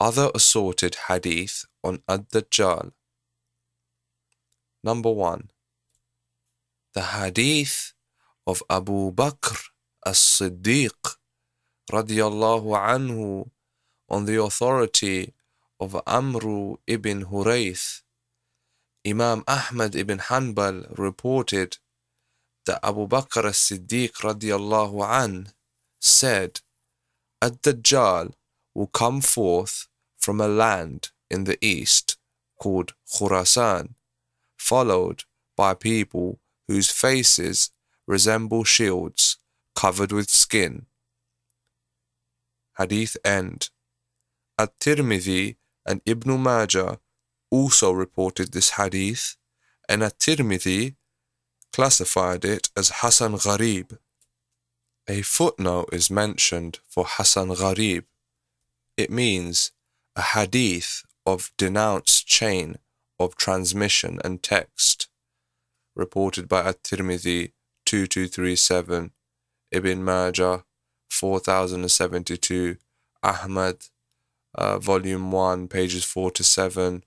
Other assorted hadith on Ad-Dajjal. Number one, the hadith of Abu Bakr as-Siddiq radiyallahu anhu on the authority of Amru ibn Hurayth. Imam Ahmad ibn Hanbal reported that Abu Bakr as-Siddiq radiyallahu an said, Ad-Dajjal will come forth from a land in the east called Khurasan, followed by people whose faces resemble shields covered with skin. Hadith end. At-Tirmidhi and Ibn Majah also reported this hadith, and At-Tirmidhi classified it as Hasan Gharib. A footnote is mentioned for Hasan Gharib. It means a hadith of denounced chain of transmission and text, reported by At-Tirmidhi 2237, Ibn Majah 4072, Ahmad uh, volume 1 pages 4 to 7,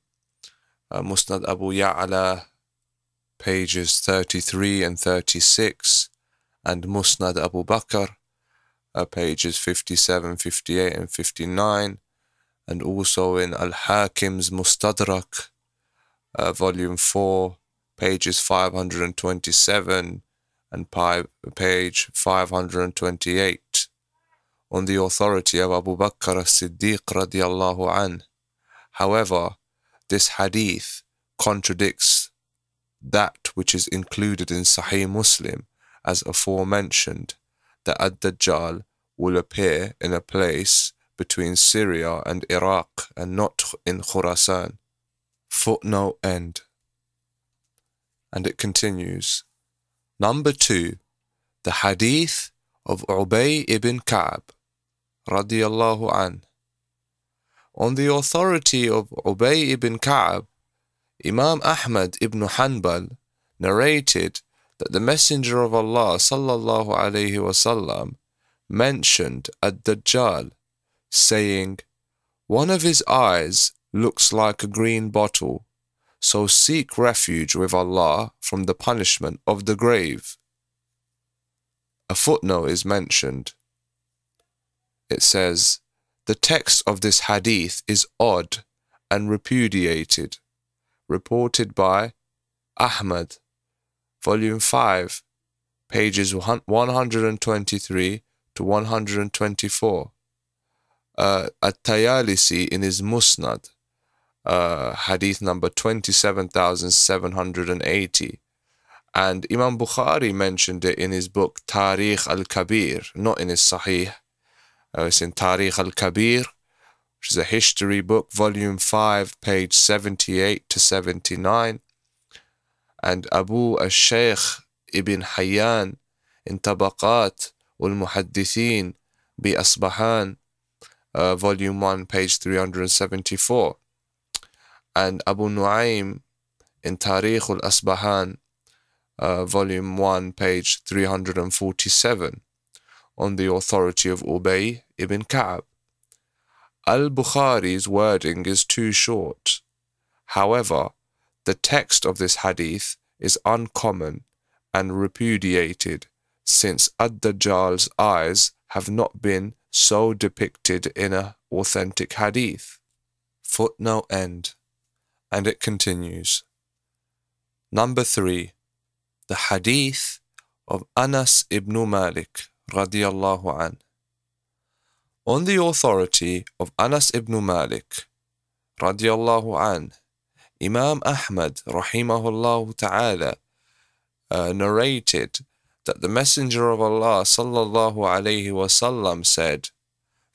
uh, Musnad Abu Ya'la pages 33 and 36, and Musnad Abu Bakr, uh, pages 57, 58, and 59, and also in Al Hakim's Mustadrak, uh, volume 4, pages 527 and pi- page 528, on the authority of Abu Bakr as Siddiq radiallahu an. However, this hadith contradicts that which is included in Sahih Muslim as aforementioned, that Ad-Dajjal will appear in a place between Syria and Iraq and not in Khurasan. Footnote end. And it continues. Number two, the hadith of Ubay ibn Ka'b, radiallahu an. On the authority of Ubay ibn Ka'b, Imam Ahmad ibn Hanbal narrated that the Messenger of Allah sallallahu alaihi wasallam mentioned ad-Dajjal, saying, One of his eyes looks like a green bottle, so seek refuge with Allah from the punishment of the grave. A footnote is mentioned. It says, The text of this hadith is odd and repudiated, reported by Ahmad, volume 5, pages 123 to 124. Uh, At-Tayalisi in his Musnad, uh, hadith number 27,780. And Imam Bukhari mentioned it in his book Tarikh al-Kabir, not in his Sahih. Uh, it's in Tarikh al-Kabir, which is a history book, volume 5, page 78 to 79. And Abu al-Shaykh ibn Hayyan in Tabaqat al-Muhaddithin bi Asbahan, uh, volume 1, page 374. And Abu Nu'aym in Tarikh al-Asbahan, uh, volume 1, page 347, on the authority of Ubay ibn Ka'b. Al-Bukhari's wording is too short. However, the text of this hadith is uncommon and repudiated since Ad-Dajjal's eyes have not been so depicted in a authentic hadith. Footnote end. And it continues. Number three, the hadith of Anas ibn Malik radiallahu an. On the authority of Anas ibn Malik radiallahu an, Imam Ahmad rahimahullah ta'ala uh, narrated that the Messenger of Allah sallallahu alayhi wasallam said,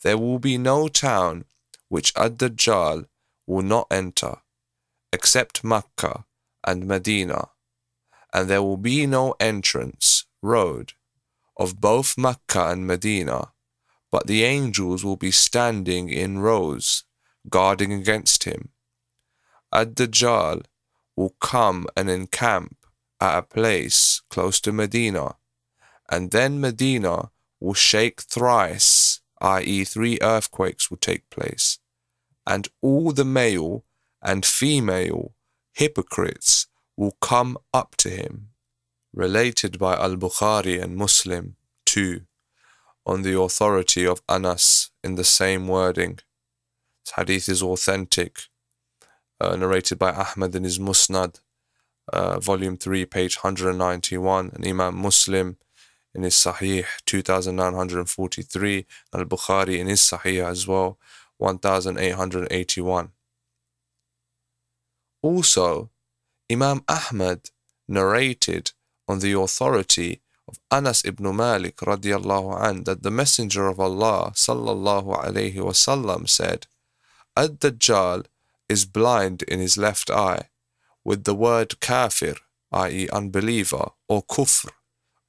There will be no town which Ad-Dajjal will not enter, except Makkah and Medina, and there will be no entrance, road, of both Makkah and Medina, but the angels will be standing in rows, guarding against him. Ad-Dajjal will come and encamp at a place close to Medina, and then Medina will shake thrice, i.e., three earthquakes will take place, and all the male and female hypocrites will come up to him. Related by Al Bukhari and Muslim, too, on the authority of Anas in the same wording. This hadith is authentic, uh, narrated by Ahmad in his Musnad, uh, volume 3, page 191, and Imam Muslim in his Sahih 2943, Al Bukhari in his Sahih as well 1881. Also, Imam Ahmad narrated on the authority of Anas ibn Malik radiallahu an that the Messenger of Allah sallallahu alayhi wasallam said, Ad-Dajjal is blind in his left eye with the word kafir, i.e. unbeliever, or kufr,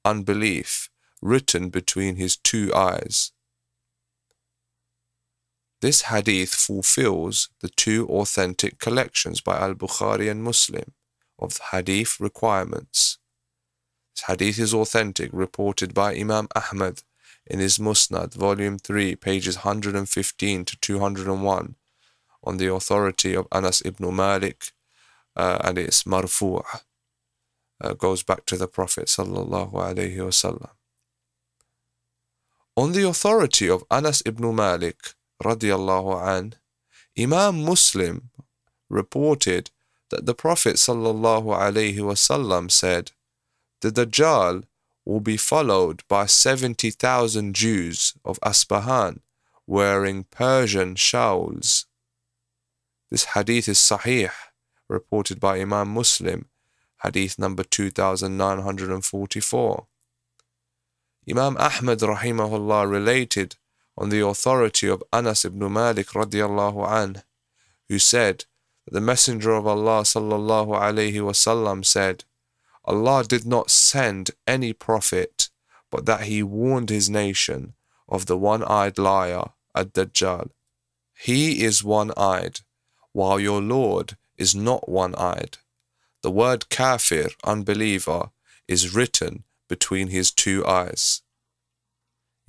unbelief, written between his two eyes. This hadith fulfills the two authentic collections by Al Bukhari and Muslim of hadith requirements. This hadith is authentic, reported by Imam Ahmad in his Musnad, volume 3, pages 115 to 201, on the authority of Anas ibn Malik, uh, and it's marfu' uh, goes back to the Prophet sallallahu alaihi wasallam. On the authority of Anas ibn Malik, radiallahu an, Imam Muslim reported that the Prophet sallallahu alaihi wasallam said, "The Dajjal will be followed by seventy thousand Jews of Asbahan wearing Persian shawls." This hadith is sahih, reported by Imam Muslim, hadith number 2944. Imam Ahmad rahimahullah related on the authority of Anas ibn Malik radiallahu anh, who said that the Messenger of Allah sallallahu alayhi wasallam said, Allah did not send any prophet, but that he warned his nation of the one-eyed liar, Ad-Dajjal. He is one-eyed, while your Lord is not one-eyed. The word kafir, unbeliever, is written between his two eyes.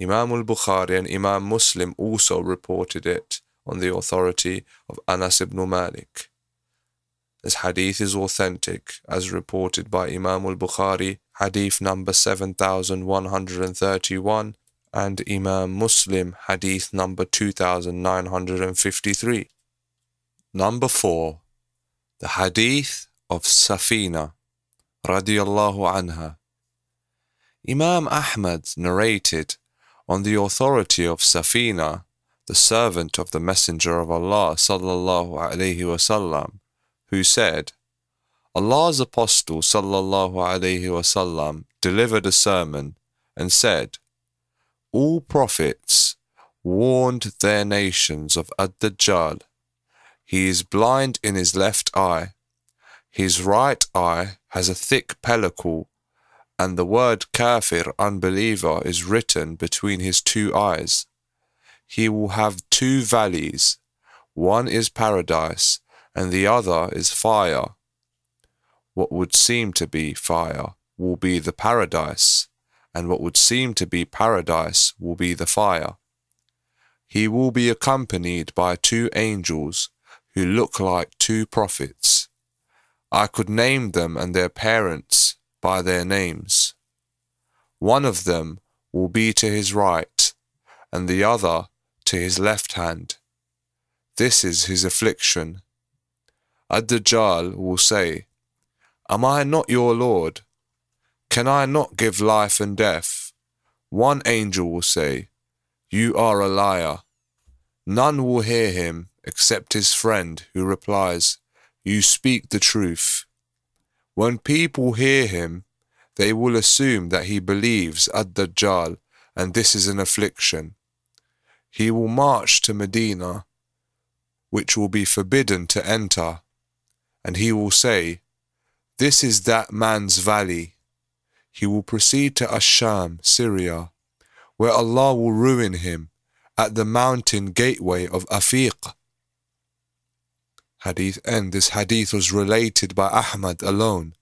Imam al-Bukhari and Imam Muslim also reported it on the authority of Anas ibn Malik. This hadith is authentic as reported by Imam al-Bukhari, hadith number 7131 and Imam Muslim, hadith number 2953. Number 4. The hadith of Safina, radiallahu anha. Imam Ahmad narrated on the authority of Safina, the servant of the Messenger of Allah sallallahu alaihi wasallam, who said, Allah's apostle sallallahu alaihi wasallam delivered a sermon and said, All prophets warned their nations of Ad-Dajjal. He is blind in his left eye. His right eye has a thick pellicle and the word kafir, unbeliever, is written between his two eyes. He will have two valleys. One is paradise, and the other is fire. What would seem to be fire will be the paradise, and what would seem to be paradise will be the fire. He will be accompanied by two angels who look like two prophets. I could name them and their parents by their names. One of them will be to his right, and the other to his left hand. This is his affliction. Ad-Dajjal will say, Am I not your Lord? Can I not give life and death? One angel will say, You are a liar. None will hear him except his friend who replies, You speak the truth. When people hear him, they will assume that he believes Ad-Dajjal and this is an affliction. He will march to Medina, which will be forbidden to enter, and he will say, This is that man's valley. He will proceed to Asham, Syria, where Allah will ruin him at the mountain gateway of Afiq hadith end. This hadith was related by Ahmad alone,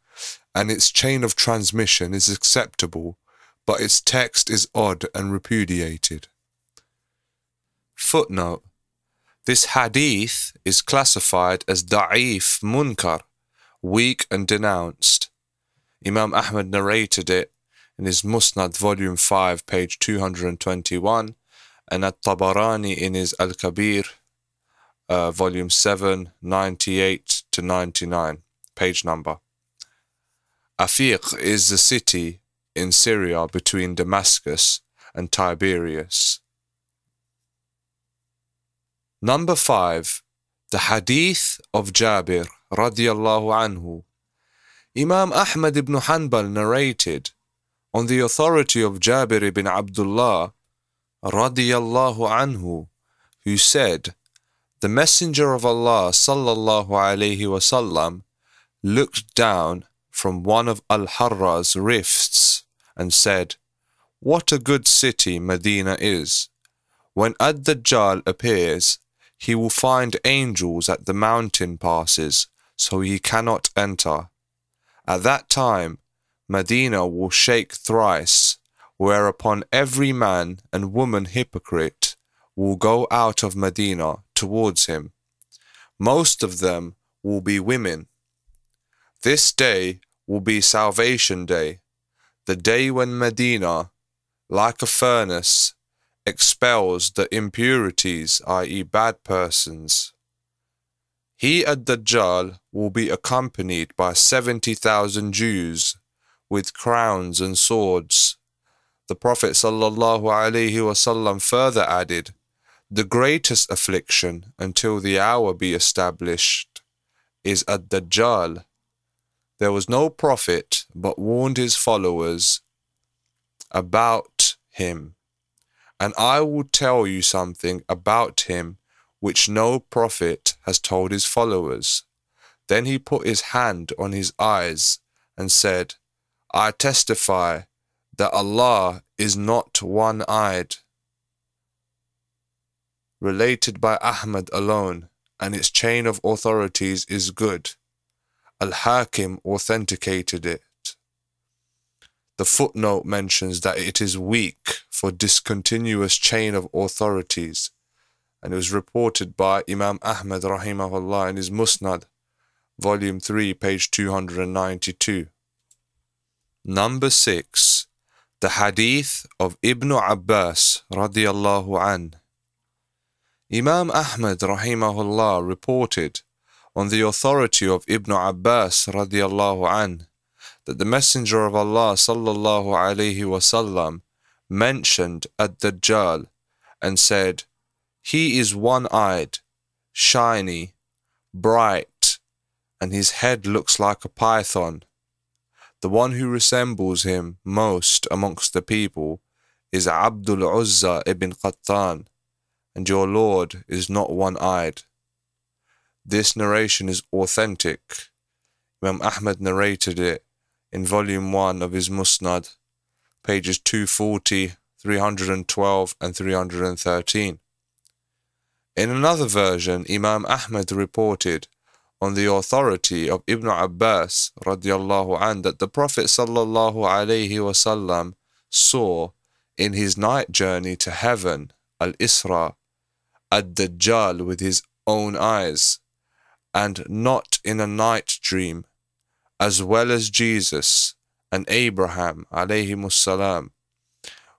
and its chain of transmission is acceptable, but its text is odd and repudiated. Footnote This hadith is classified as da'if munkar, weak and denounced. Imam Ahmad narrated it in his Musnad, volume 5, page 221, and at Tabarani in his Al Kabir, uh, volume 7, 98 to 99, page number. Afiq is the city in Syria between Damascus and Tiberias. Number 5. The Hadith of Jabir radiallahu anhu. Imam Ahmad ibn Hanbal narrated on the authority of Jabir ibn Abdullah radiallahu anhu who said the messenger of Allah sallallahu alayhi wasallam looked down from one of Al-Harra's rifts and said, What a good city Medina is. When Ad-Dajjal appears, he will find angels at the mountain passes, so he cannot enter. At that time, Medina will shake thrice, whereupon every man and woman hypocrite will go out of Medina towards him. Most of them will be women. This day will be Salvation Day, the day when Medina, like a furnace, expels the impurities, i.e., bad persons. He ad-Dajjal will be accompanied by 70,000 Jews with crowns and swords. The Prophet ﷺ further added, the greatest affliction until the hour be established is Ad-Dajjal. There was no prophet but warned his followers about him. And I will tell you something about him which no prophet has told his followers. Then he put his hand on his eyes and said, I testify that Allah is not one eyed related by Ahmad alone, and its chain of authorities is good. Al Hakim authenticated it. The footnote mentions that it is weak for discontinuous chain of authorities, and it was reported by Imam Ahmad rahimahullah in his Musnad, volume 3, page 292. Number 6. The Hadith of Ibn Abbas radiallahu anhu Imam Ahmad rahimahullah reported on the authority of Ibn Abbas radiallahu an that the Messenger of Allah sallallahu alayhi wasallam mentioned ad-Dajjal and said, He is one-eyed, shiny, bright, and his head looks like a python. The one who resembles him most amongst the people is Abdul Uzza ibn Qattan and your Lord is not one eyed. This narration is authentic. Imam Ahmad narrated it in volume 1 of his Musnad, pages 240, 312, and 313. In another version, Imam Ahmad reported on the authority of Ibn Abbas radiallahu an that the Prophet sallallahu alaihi wasallam saw in his night journey to heaven, al-Isra, ad-Dajjal with his own eyes, and not in a night dream, as well as Jesus and Abraham alayhimussalam.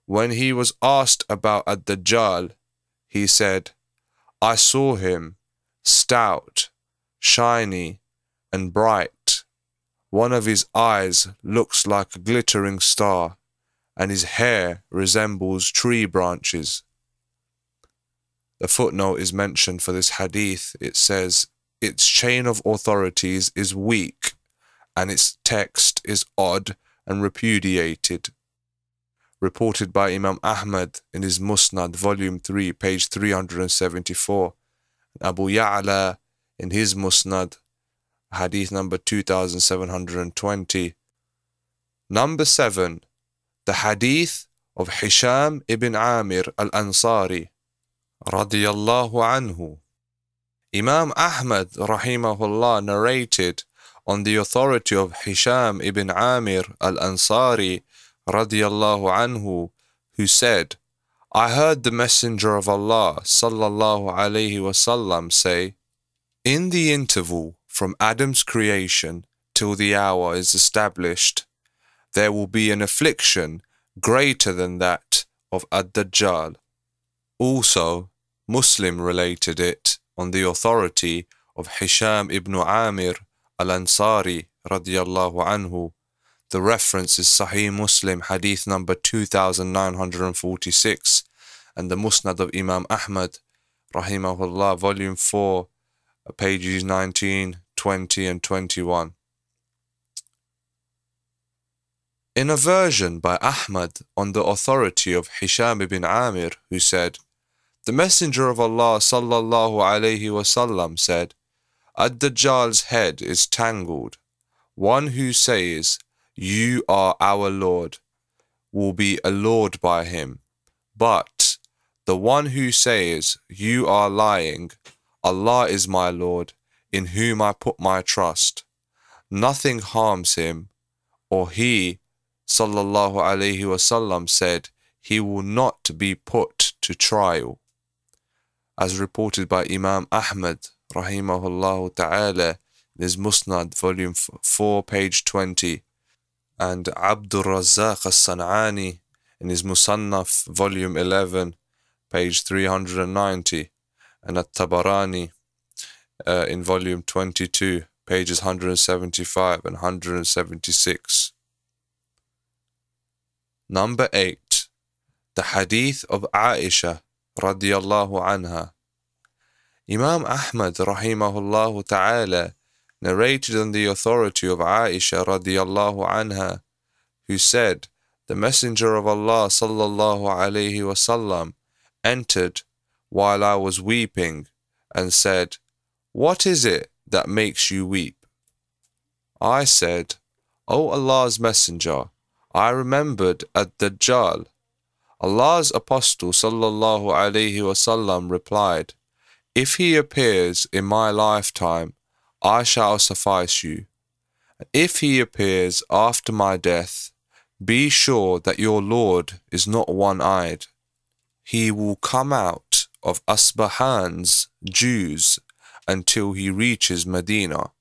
When he was asked about ad-Dajjal, he said, I saw him, stout, shiny, and bright. One of his eyes looks like a glittering star, and his hair resembles tree branches. The footnote is mentioned for this hadith. It says, its chain of authorities is weak, and its text is odd and repudiated. Reported by Imam Ahmad in his Musnad, volume 3, page 374. Abu Ya'la in his Musnad, hadith number 2720. Number 7. The hadith of Hisham ibn Amir al-Ansari radiallahu anhu. Imam Ahmad rahimahullah narrated on the authority of Hisham ibn Amir al-Ansari radiallahu anhu who said, I heard the Messenger of Allah sallallahu alaihi wasallam say, In the interval from Adam's creation till the hour is established, there will be an affliction greater than that of Ad-Dajjal. Also, Muslim related it on the authority of Hisham ibn Amir al-Ansari radiyallahu anhu. The reference is Sahih Muslim hadith number 2946 and the Musnad of Imam Ahmad rahimahullah volume 4 pages 19, 20 and 21. In a version by Ahmad on the authority of Hisham ibn Amir who said the Messenger of Allah sallallahu alaihi wasallam said Ad-Dajjal's head is tangled. One who says, You are our Lord, will be allured by him. But the one who says, You are lying, Allah is my Lord, in whom I put my trust. Nothing harms him, or he, sallallahu alaihi wasallam, said, He will not be put to trial. As reported by Imam Ahmad rahimahullah ta'ala in his Musnad, volume 4, page 20, and Abdul Razzaq as-San'ani in his Musannaf, volume 11, page 390, and At-Tabarani uh, in volume 22, pages 175 and 176. Number 8. The Hadith of Aisha radiyallahu anha Imam Ahmad rahimahullah ta'ala narrated on the authority of Aisha radiallahu anha, who said, The Messenger of Allah sallallahu alayhi wasallam entered while I was weeping and said, What is it that makes you weep? I said, O Allah's Messenger, I remembered Ad-Dajjal. Allah's Apostle sallallahu alayhi wasallam replied, if he appears in my lifetime, I shall suffice you. If he appears after my death, be sure that your Lord is not one eyed. He will come out of Asbahan's Jews until he reaches Medina.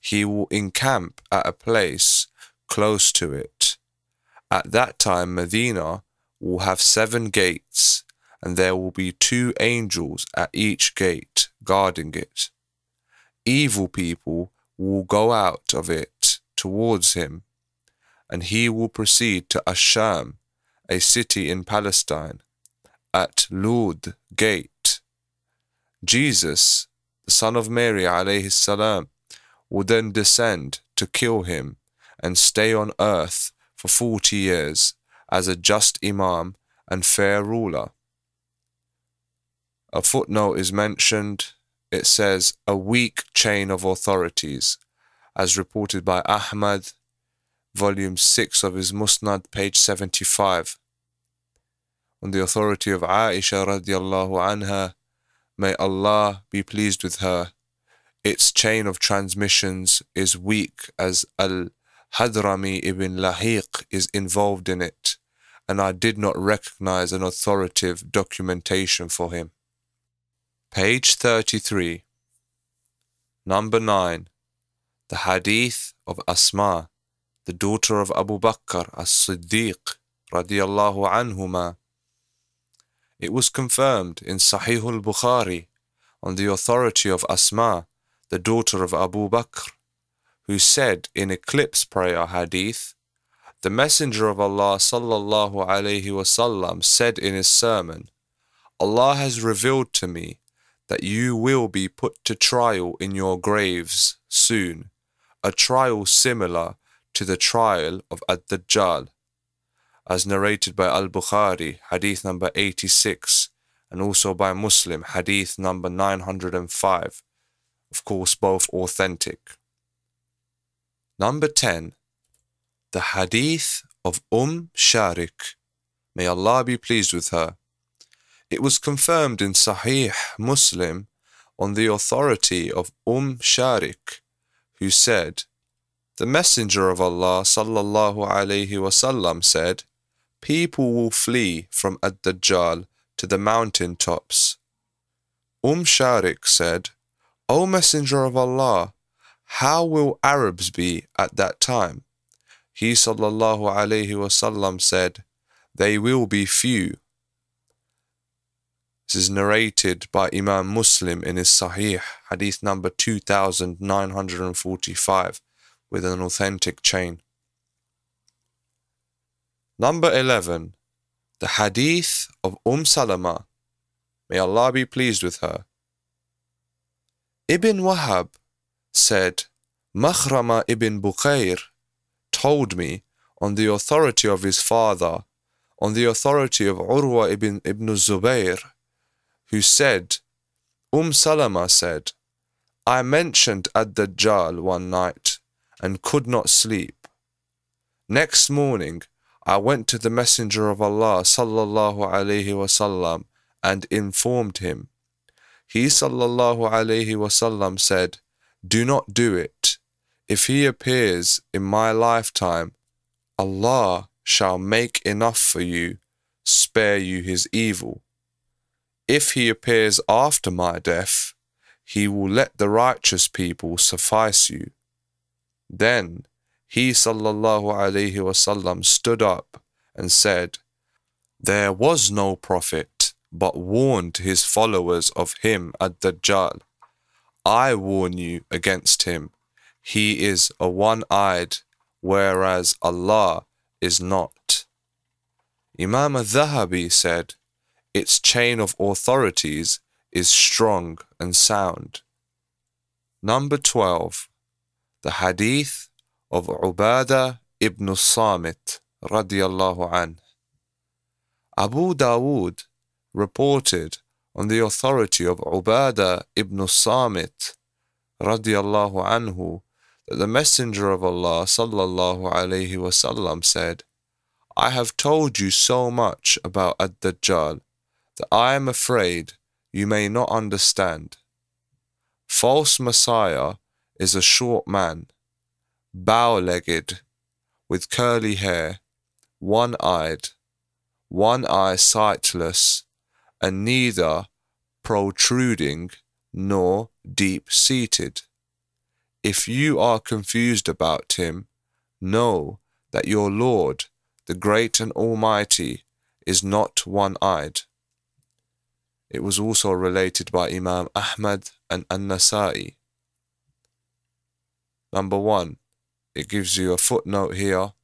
He will encamp at a place close to it. At that time, Medina will have seven gates and there will be two angels at each gate guarding it. Evil people will go out of it towards him, and he will proceed to Asham, a city in Palestine, at Lud gate. Jesus, the son of Mary alayhi salam, will then descend to kill him and stay on earth for forty years as a just imam and fair ruler a footnote is mentioned. It says a weak chain of authorities, as reported by Ahmad, volume 6 of his Musnad, page 75. On the authority of Aisha radiallahu anha, may Allah be pleased with her, its chain of transmissions is weak as Al Hadrami ibn Lahiq is involved in it, and I did not recognize an authoritative documentation for him. Page 33. Number 9. The Hadith of Asma, the daughter of Abu Bakr as-Siddiq radiyallahu anhuma. It was confirmed in Sahih al-Bukhari on the authority of Asma, the daughter of Abu Bakr, who said in Eclipse Prayer Hadith, the Messenger of Allah sallallahu alayhi wasallam said in his sermon, Allah has revealed to me that you will be put to trial in your graves soon, a trial similar to the trial of Ad-Dajjal, as narrated by Al-Bukhari, hadith number 86, and also by Muslim, hadith number 905, of course both authentic. Number 10. The hadith of Umm Sharik, may Allah be pleased with her, it was confirmed in Sahih Muslim on the authority of Umm Sharik, who said, The Messenger of Allah sallallahu alaihi wasallam said, people will flee from Ad-Dajjal to the mountain tops. Umm Sharik said, O Messenger of Allah, how will Arabs be at that time? He sallallahu alayhi wasallam said, They will be few. This is narrated by Imam Muslim in his Sahih, hadith number 2945, with an authentic chain. Number 11. The hadith of Umm Salama. May Allah be pleased with her. Ibn Wahab said, Makhrama ibn Bukhair told me on the authority of his father, on the authority of Urwa ibn, ibn Zubayr, who said, Umm Salama said, I mentioned Ad-Dajjal one night and could not sleep. Next morning, I went to the Messenger of Allah sallallahu alaihi wasallam and informed him. He sallallahu alaihi wasallam said, Do not do it. If he appears in my lifetime, Allah shall make enough for you, spare you his evil. If he appears after my death, he will let the righteous people suffice you. Then he sallallahu alaihi wasallam stood up and said, There was no prophet, but warned his followers of him ad-Dajjal. I warn you against him. He is a one-eyed, whereas Allah is not. Imam al-Dhahabi said, its chain of authorities is strong and sound. Number 12. The Hadith of Ubadah ibn Samit radiallahu an. Abu Dawood reported on the authority of Ubadah ibn Samit radiallahu anhu that the Messenger of Allah sallallahu alayhi wasallam said, I have told you so much about Ad-Dajjal that I am afraid you may not understand. False Messiah is a short man, bow legged, with curly hair, one eyed, one eye sightless, and neither protruding nor deep seated. If you are confused about him, know that your Lord, the Great and Almighty, is not one eyed. It was also related by Imam Ahmad and An-Nasa'i. Number one, it gives you a footnote here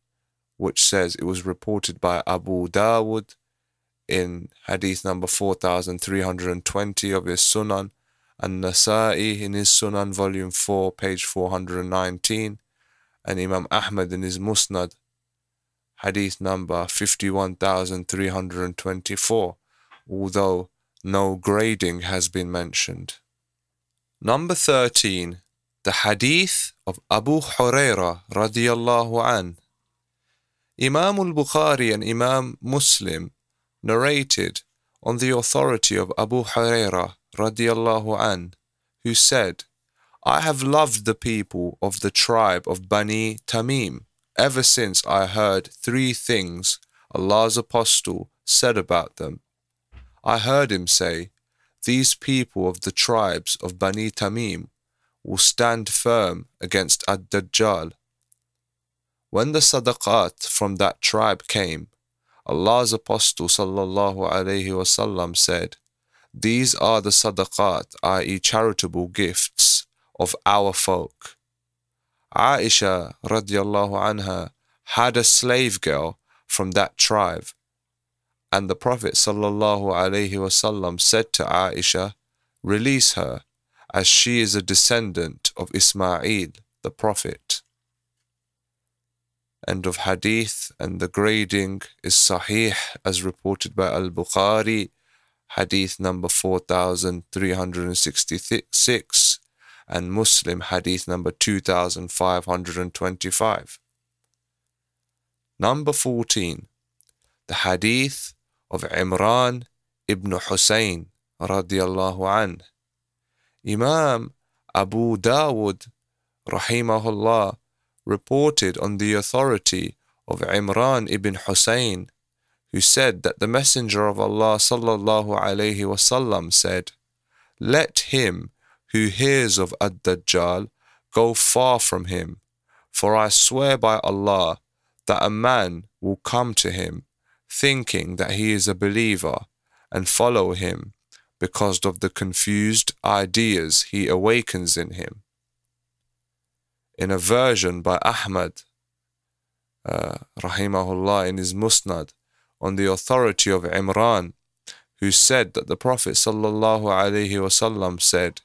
which says it was reported by Abu Dawud in hadith number 4320 of his Sunan and Nasa'i in his Sunan volume 4 page 419 and Imam Ahmad in his Musnad hadith number 51324 although no grading has been mentioned. Number 13. The Hadith of Abu Huraira radiallahu an. Imam al-Bukhari and Imam Muslim narrated on the authority of Abu Huraira radiallahu an, who said, I have loved the people of the tribe of Bani Tamim ever since I heard three things Allah's apostle said about them. I heard him say, These people of the tribes of Bani Tamim will stand firm against Ad-Dajjal. When the sadaqat from that tribe came, Allah's Apostle sallallahu alaihi wasallam said, These are the sadaqat, i.e. charitable gifts of our folk. Aisha radiallahu anha had a slave girl from that tribe and the Prophet sallallahu alaihi wasallam said to Aisha, Release her, as she is a descendant of Ismail, the Prophet. End of Hadith, and the grading is Sahih as reported by Al Bukhari, Hadith number 4366, and Muslim, Hadith number 2525. Number 14. The Hadith of Imran ibn Hussein radiallahu an. Imam Abu Dawud rahimahullah reported on the authority of Imran ibn Hussein who said that the Messenger of Allah sallallahu alaihi wasallam said, Let him who hears of Ad-Dajjal go far from him, for I swear by Allah that a man will come to him thinking that he is a believer and follow him because of the confused ideas he awakens in him. In a version by Ahmad, uh, rahimahullah, in his Musnad, on the authority of Imran, who said that the Prophet sallallahu alaihi wasallam said,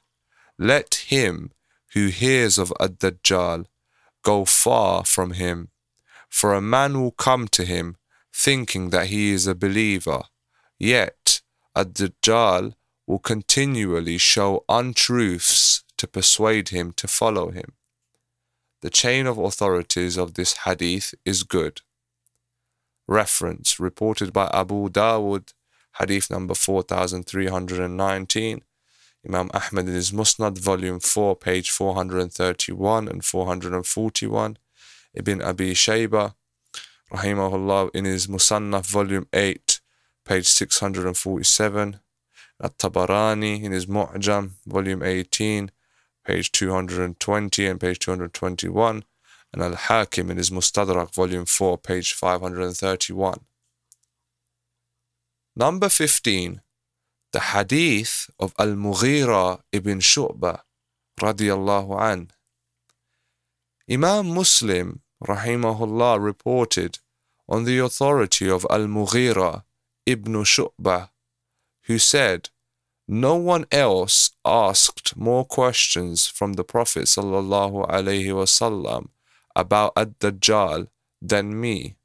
"Let him who hears of Ad-Dajjal go far from him, for a man will come to him thinking that he is a believer, yet Ad-Dajjal will continually show untruths to persuade him to follow him." The chain of authorities of this hadith is good. Reference reported by Abu Dawud, hadith number 4319, Imam Ahmad in his Musnad, volume 4, page 431 and 441, Ibn Abi Shayba, rahimahullah, in his Musannaf, volume 8, page 647, At-Tabarani in his Mu'jam, volume 18, page 220 and page 221, and Al Hakim in his Mustadrak, volume 4, page 531. Number 15, the hadith of Al Mughira ibn Shu'bah, radiallahu an. Imam Muslim, rahimahullah, reported on the authority of Al Mughira ibn Shu'bah, who said, no one else asked more questions from the Prophet wasallam about Ad-Dajjal than me.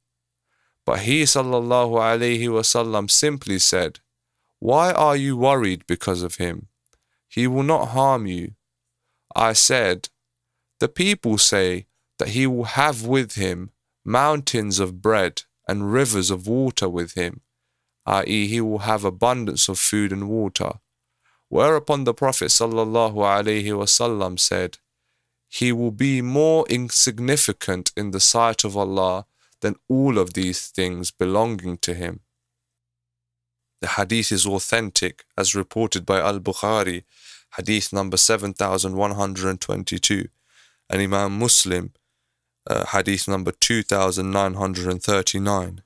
But he wasallam simply said, Why are you worried because of him? He will not harm you. I said, The people say that he will have with him mountains of bread and rivers of water with him, i.e., he will have abundance of food and water. Whereupon the Prophet wasallam said, he will be more insignificant in the sight of Allah than all of these things belonging to him. The hadith is authentic as reported by Al Bukhari, hadith number 7122, and Imam Muslim, uh, hadith number 2939.